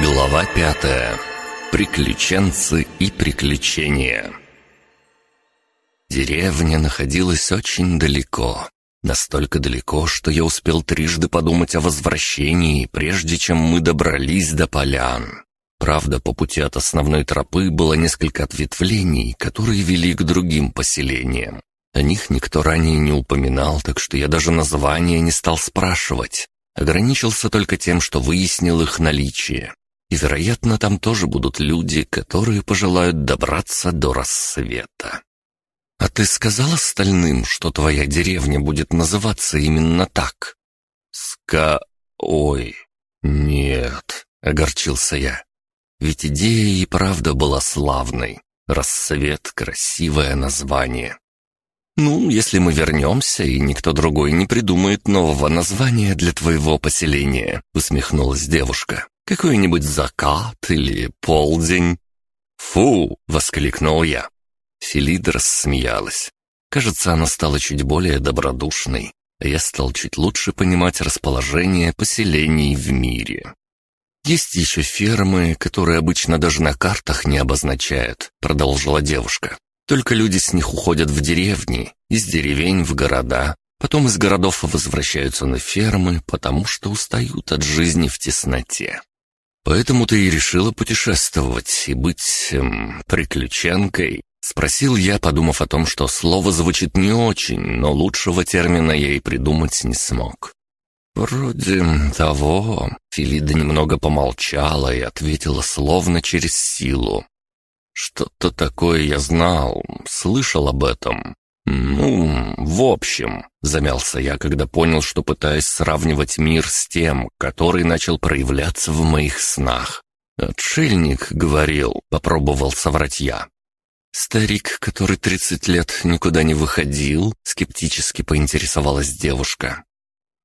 Глава пятая. Приключенцы и приключения. Деревня находилась очень далеко. Настолько далеко, что я успел трижды подумать о возвращении, прежде чем мы добрались до полян. Правда, по пути от основной тропы было несколько ответвлений, которые вели к другим поселениям. О них никто ранее не упоминал, так что я даже название не стал спрашивать. Ограничился только тем, что выяснил их наличие. И, вероятно, там тоже будут люди, которые пожелают добраться до рассвета. «А ты сказал остальным, что твоя деревня будет называться именно так?» «Ска... Ой... Нет...» — огорчился я. Ведь идея и правда была славной. Рассвет — красивое название. «Ну, если мы вернемся, и никто другой не придумает нового названия для твоего поселения», — усмехнулась девушка. «Какой-нибудь закат или полдень?» «Фу!» — воскликнул я. Филида рассмеялась. Кажется, она стала чуть более добродушной, а я стал чуть лучше понимать расположение поселений в мире. «Есть еще фермы, которые обычно даже на картах не обозначают», — продолжила девушка. Только люди с них уходят в деревни, из деревень в города, потом из городов возвращаются на фермы, потому что устают от жизни в тесноте. Поэтому ты и решила путешествовать и быть эм, приключенкой?» — спросил я, подумав о том, что слово звучит не очень, но лучшего термина я и придумать не смог. «Вроде того...» — Филида немного помолчала и ответила словно через силу. Что-то такое я знал, слышал об этом. Ну, в общем, замялся я, когда понял, что пытаюсь сравнивать мир с тем, который начал проявляться в моих снах. «Отшельник говорил», — попробовал соврать я. «Старик, который тридцать лет никуда не выходил?» — скептически поинтересовалась девушка.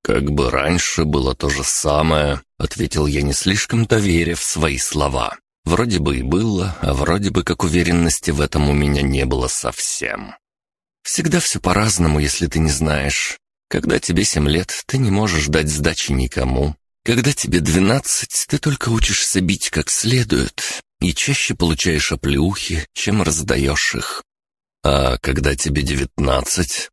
«Как бы раньше было то же самое», — ответил я, не слишком-то веря в свои слова. Вроде бы и было, а вроде бы как уверенности в этом у меня не было совсем. Всегда все по-разному, если ты не знаешь. Когда тебе семь лет, ты не можешь дать сдачи никому. Когда тебе двенадцать, ты только учишься бить как следует и чаще получаешь оплеухи, чем раздаешь их. А когда тебе девятнадцать,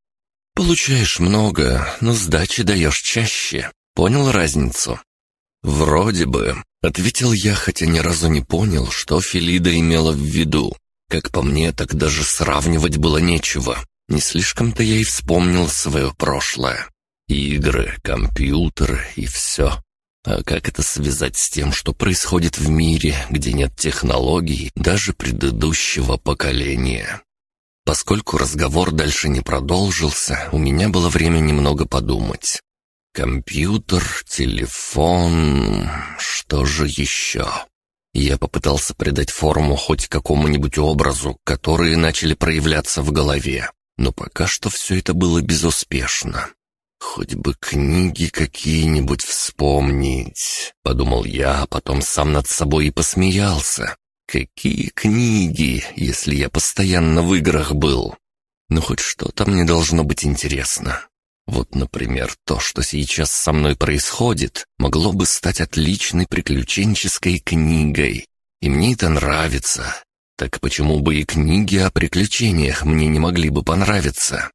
получаешь много, но сдачи даешь чаще. Понял разницу? Вроде бы. Ответил я, хотя ни разу не понял, что Филида имела в виду. Как по мне, так даже сравнивать было нечего. Не слишком-то я и вспомнил свое прошлое. Игры, компьютер и все. А как это связать с тем, что происходит в мире, где нет технологий даже предыдущего поколения? Поскольку разговор дальше не продолжился, у меня было время немного подумать. Компьютер, телефон... Что же еще? Я попытался придать форму хоть какому-нибудь образу, которые начали проявляться в голове, но пока что все это было безуспешно. «Хоть бы книги какие-нибудь вспомнить», — подумал я, а потом сам над собой и посмеялся. «Какие книги, если я постоянно в играх был? Ну, хоть что-то мне должно быть интересно. Вот, например, то, что сейчас со мной происходит, могло бы стать отличной приключенческой книгой. И мне это нравится. Так почему бы и книги о приключениях мне не могли бы понравиться?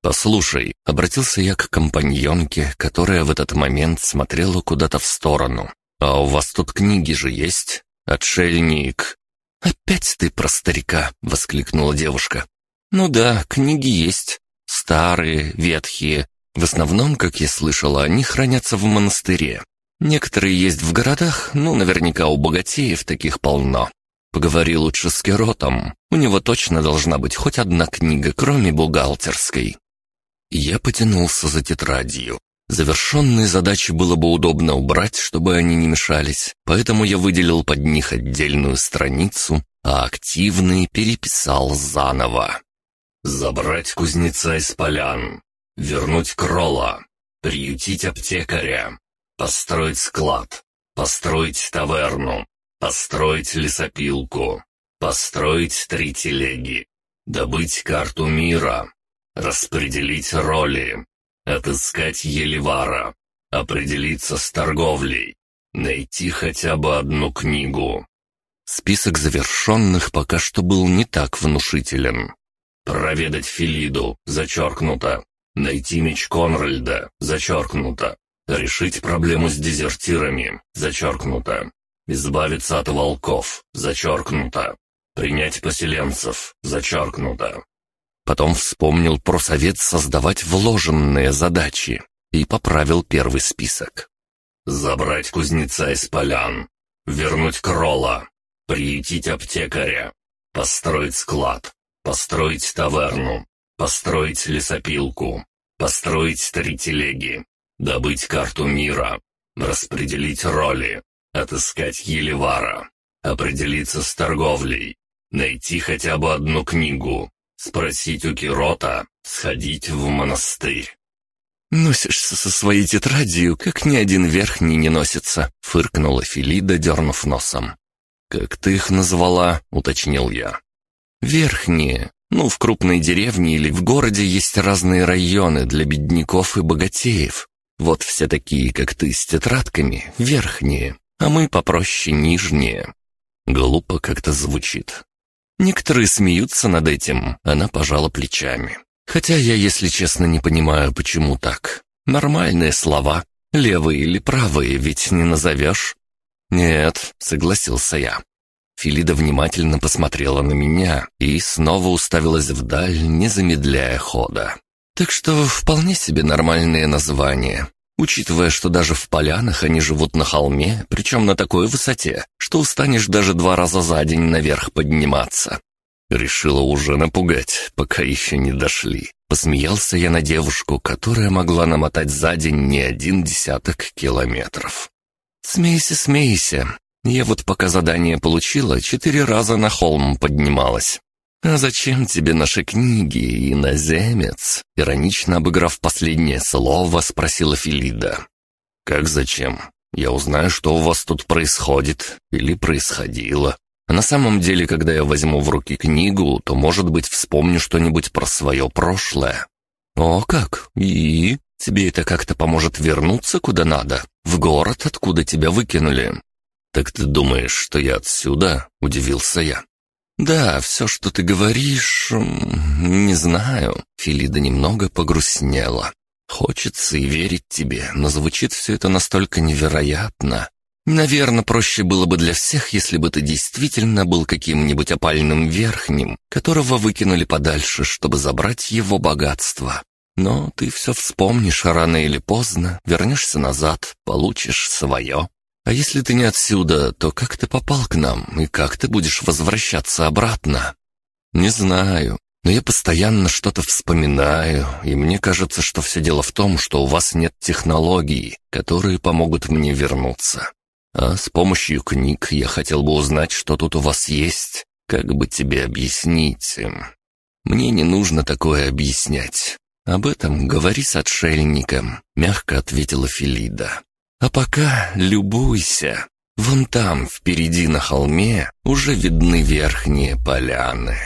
«Послушай», — обратился я к компаньонке, которая в этот момент смотрела куда-то в сторону. «А у вас тут книги же есть? Отшельник». «Опять ты про старика!» — воскликнула девушка. «Ну да, книги есть. Старые, ветхие. В основном, как я слышала, они хранятся в монастыре. Некоторые есть в городах, ну, наверняка у богатеев таких полно. Поговори лучше с Керотом. У него точно должна быть хоть одна книга, кроме бухгалтерской. Я потянулся за тетрадью. Завершенные задачи было бы удобно убрать, чтобы они не мешались, поэтому я выделил под них отдельную страницу, а активные переписал заново. Забрать кузнеца из полян, вернуть крола, приютить аптекаря, построить склад, построить таверну, построить лесопилку, построить три телеги, добыть карту мира, распределить роли, отыскать Еливара, определиться с торговлей, Найти хотя бы одну книгу. Список завершенных пока что был не так внушителен. Проведать Филиду, зачеркнуто. Найти меч Конральда, зачеркнуто. Решить проблему с дезертирами, зачеркнуто. Избавиться от волков, зачеркнуто. Принять поселенцев, зачеркнуто. Потом вспомнил про совет создавать вложенные задачи и поправил первый список. Забрать кузнеца из полян, вернуть Крола, приютить аптекаря, построить склад, построить таверну, построить лесопилку, построить три телеги, добыть карту мира, распределить роли, отыскать Елевара, определиться с торговлей, найти хотя бы одну книгу, спросить у Кирота, сходить в монастырь. «Носишься со своей тетрадью, как ни один верхний не носится», — фыркнула Филида, дернув носом. «Как ты их назвала?» — уточнил я. «Верхние. Ну, в крупной деревне или в городе есть разные районы для бедняков и богатеев. Вот все такие, как ты, с тетрадками, верхние, а мы попроще нижние». Глупо как-то звучит. Некоторые смеются над этим, она пожала плечами. Хотя я, если честно, не понимаю, почему так. Нормальные слова. Левые или правые, ведь не назовешь. «Нет», — согласился я. Филида внимательно посмотрела на меня и снова уставилась вдаль, не замедляя хода. Так что вполне себе нормальные названия, учитывая, что даже в полянах они живут на холме, причем на такой высоте, что устанешь даже два раза за день наверх подниматься. Решила уже напугать, пока еще не дошли. Посмеялся я на девушку, которая могла намотать за день не один десяток километров. «Смейся, смейся. Я вот пока задание получила, четыре раза на холм поднималась. «А зачем тебе наши книги, иноземец?» Иронично обыграв последнее слово, спросила Филида. «Как зачем? Я узнаю, что у вас тут происходит или происходило. А на самом деле, когда я возьму в руки книгу, то, может быть, вспомню что-нибудь про свое прошлое. О, как? И? Тебе это как-то поможет вернуться куда надо? В город, откуда тебя выкинули? Так ты думаешь, что я отсюда? Удивился я. «Да, все, что ты говоришь... не знаю». Филида немного погрустнела. «Хочется и верить тебе, но звучит все это настолько невероятно. Наверное, проще было бы для всех, если бы ты действительно был каким-нибудь опальным верхним, которого выкинули подальше, чтобы забрать его богатство. Но ты все вспомнишь рано или поздно, вернешься назад, получишь свое. А если ты не отсюда, то как ты попал к нам и как ты будешь возвращаться обратно? Не знаю, но я постоянно что-то вспоминаю, и мне кажется, что все дело в том, что у вас нет технологий, которые помогут мне вернуться. А с помощью книг я хотел бы узнать, что тут у вас есть. Как бы тебе объяснить? Мне не нужно такое объяснять. Об этом говори с отшельником, мягко ответила Филида. А пока любуйся. Вон там, впереди на холме, уже видны верхние поляны.